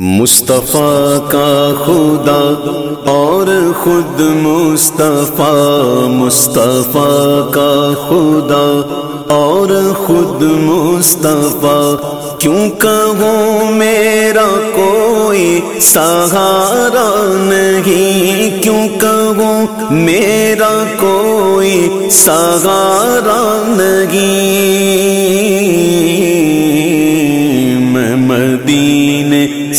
مصطفیٰ کا خدا اور خود مصطفیٰ مصطفیٰ کا خدا اور خود مصطفیٰ۔ کیوں کہوں میرا کوئی سہارا نہیں؟ کیوں کہوں میرا کوئی سہارا نہیں؟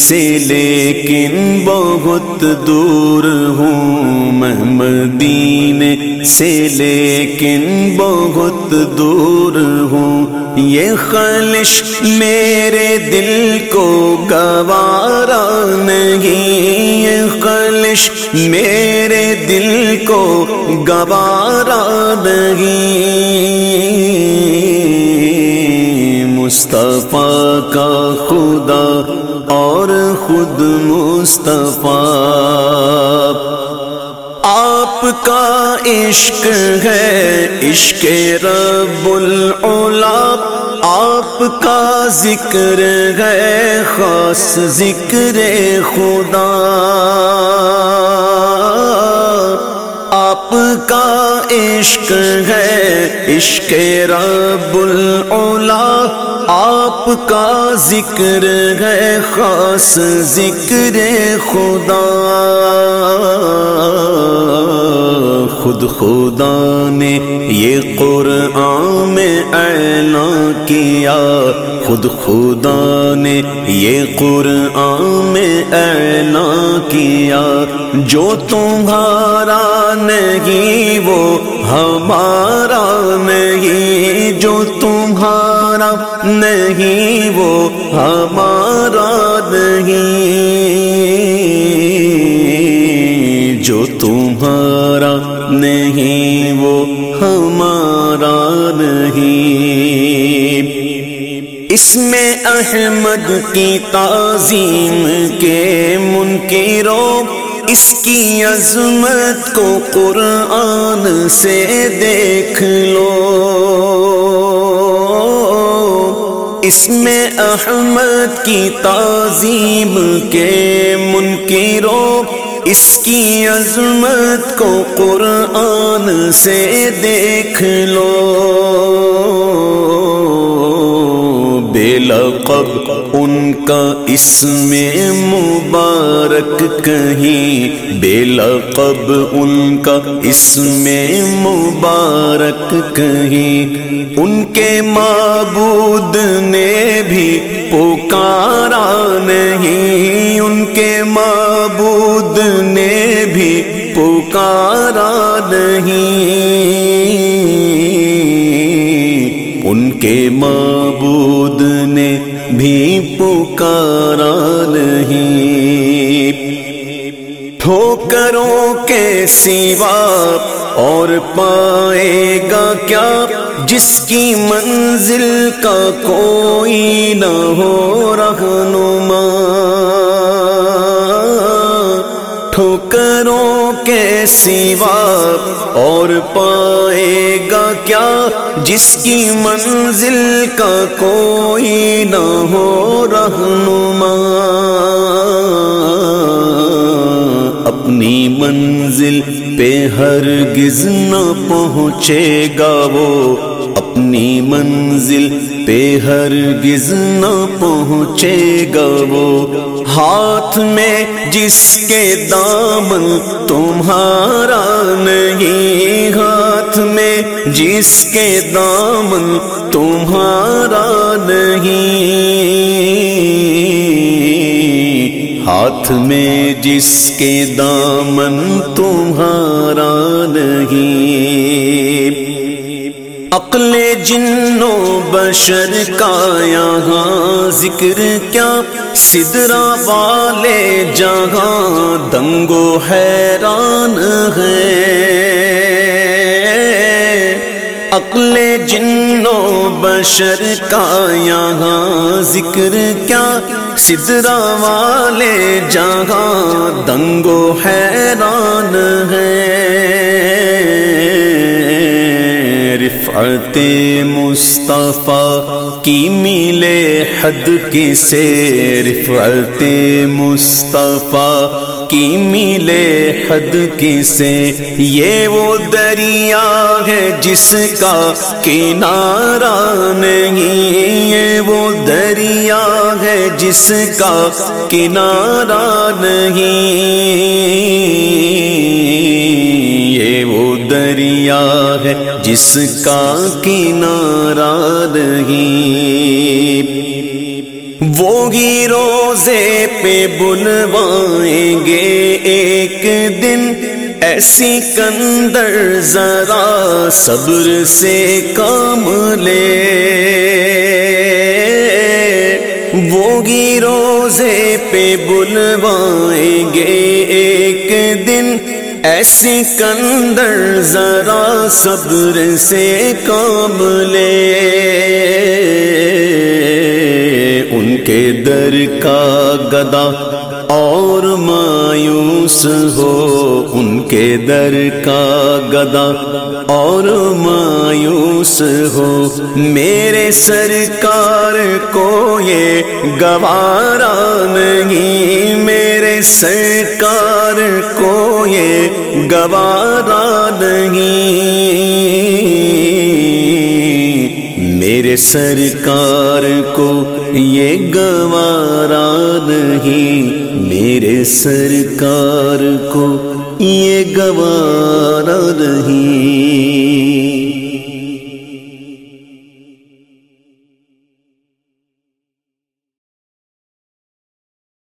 سے لیکن بہت دور ہوں میں مدینے سے، لیکن بہت دور ہوں۔ یہ خلش میرے دل کو گوارا نہیں، یہ خلش میرے دل کو گوارا نہیں۔ مصطفیٰ کا خدا اور خود مصطفیٰ۔ آپ کا عشق ہے، عشق رب العلا۔ آپ کا ذکر ہے، خاص ذکر خدا۔ آپ کا عشق ہے عشق رب العلا آپ کا ذکر ہے خاص ذکر خدا۔ خود خدا نے یہ قرآن میں اعلان کیا۔ خود خدا نے یہ قرآن میں اعلان کیا۔ جو تمہارا نہیں، وہ ہمارا نہیں۔ جو تمہارا نہیں، وہ ہمارا نہیں۔ جو تمہارا نہیں، وہ ہمارا نہیں۔ اس میں احمد کی تعظیم کے منکروں، اس کی عظمت کو قرآن سے دیکھ لو۔ اس میں احمد کی تعظیم کے منکروں اس کی عظمت کو قرآن سے دیکھ لو۔ بے لقب ان کا اس میں مبارک کہیں۔ بے لقب ان کا اس میں مبارک کہیں۔ ان کے معبود نے بھی پکارا نہیں۔ ان کے معبود نے بھی پکارا نہیں۔ ٹھوکروں کے سوا اور پائے گا کیا؟ جس کی منزل کا کوئی نہ ہو رہنما۔ سوا اور پائے گا کیا جس کی منزل کا کوئی نہ ہو رہنما؟ اپنی منزل پہ ہرگز نہ پہنچے گا وہ۔ اپنی منزل پہ ہرگز نہ پہنچے گا وہ۔ ہاتھ میں جس کے دامن تمہارا نہیں، ہاتھ میں جس کے دامن تمہارا نہیں۔ ہاتھ میں جس کے دامن تمہارا نہیں۔ عقل جنو بشر کا یہاں ذکر کیا؟ سدرا والے جہاں دنگو حیران ہے عقل جنو بشر کا یہاں ذکر کیا؟ سدرا والے جہاں دنگو حیران ہے رفعت مصطفیٰ کی ملے حد کسے رفعت مصطفیٰ کی ملے حد کسے یہ وہ دریا ہے جس کا کنارہ نہیں، یہ وہ دریا ہے جس کا کنارہ نہیں۔ جس کا کنارہ نہیں وہی روزے پہ بلوائیں گے ایک دن ایسی کندر ذرا صبر سے کام لے وہی روزے پہ بلوائیں گے ایک دن ایسی کندر ذرا صبر سے کام لے ان کے در کا گدا اور ماں مایوس ہو ان کے در کا گدا اور مایوس ہو میرے سرکار کو یہ گوارا نہیں میرے سرکار کو یہ گوارا نہیں میرے سرکار کو یہ گوارا نہیں میرے سرکار کو یہ گوارا نہیں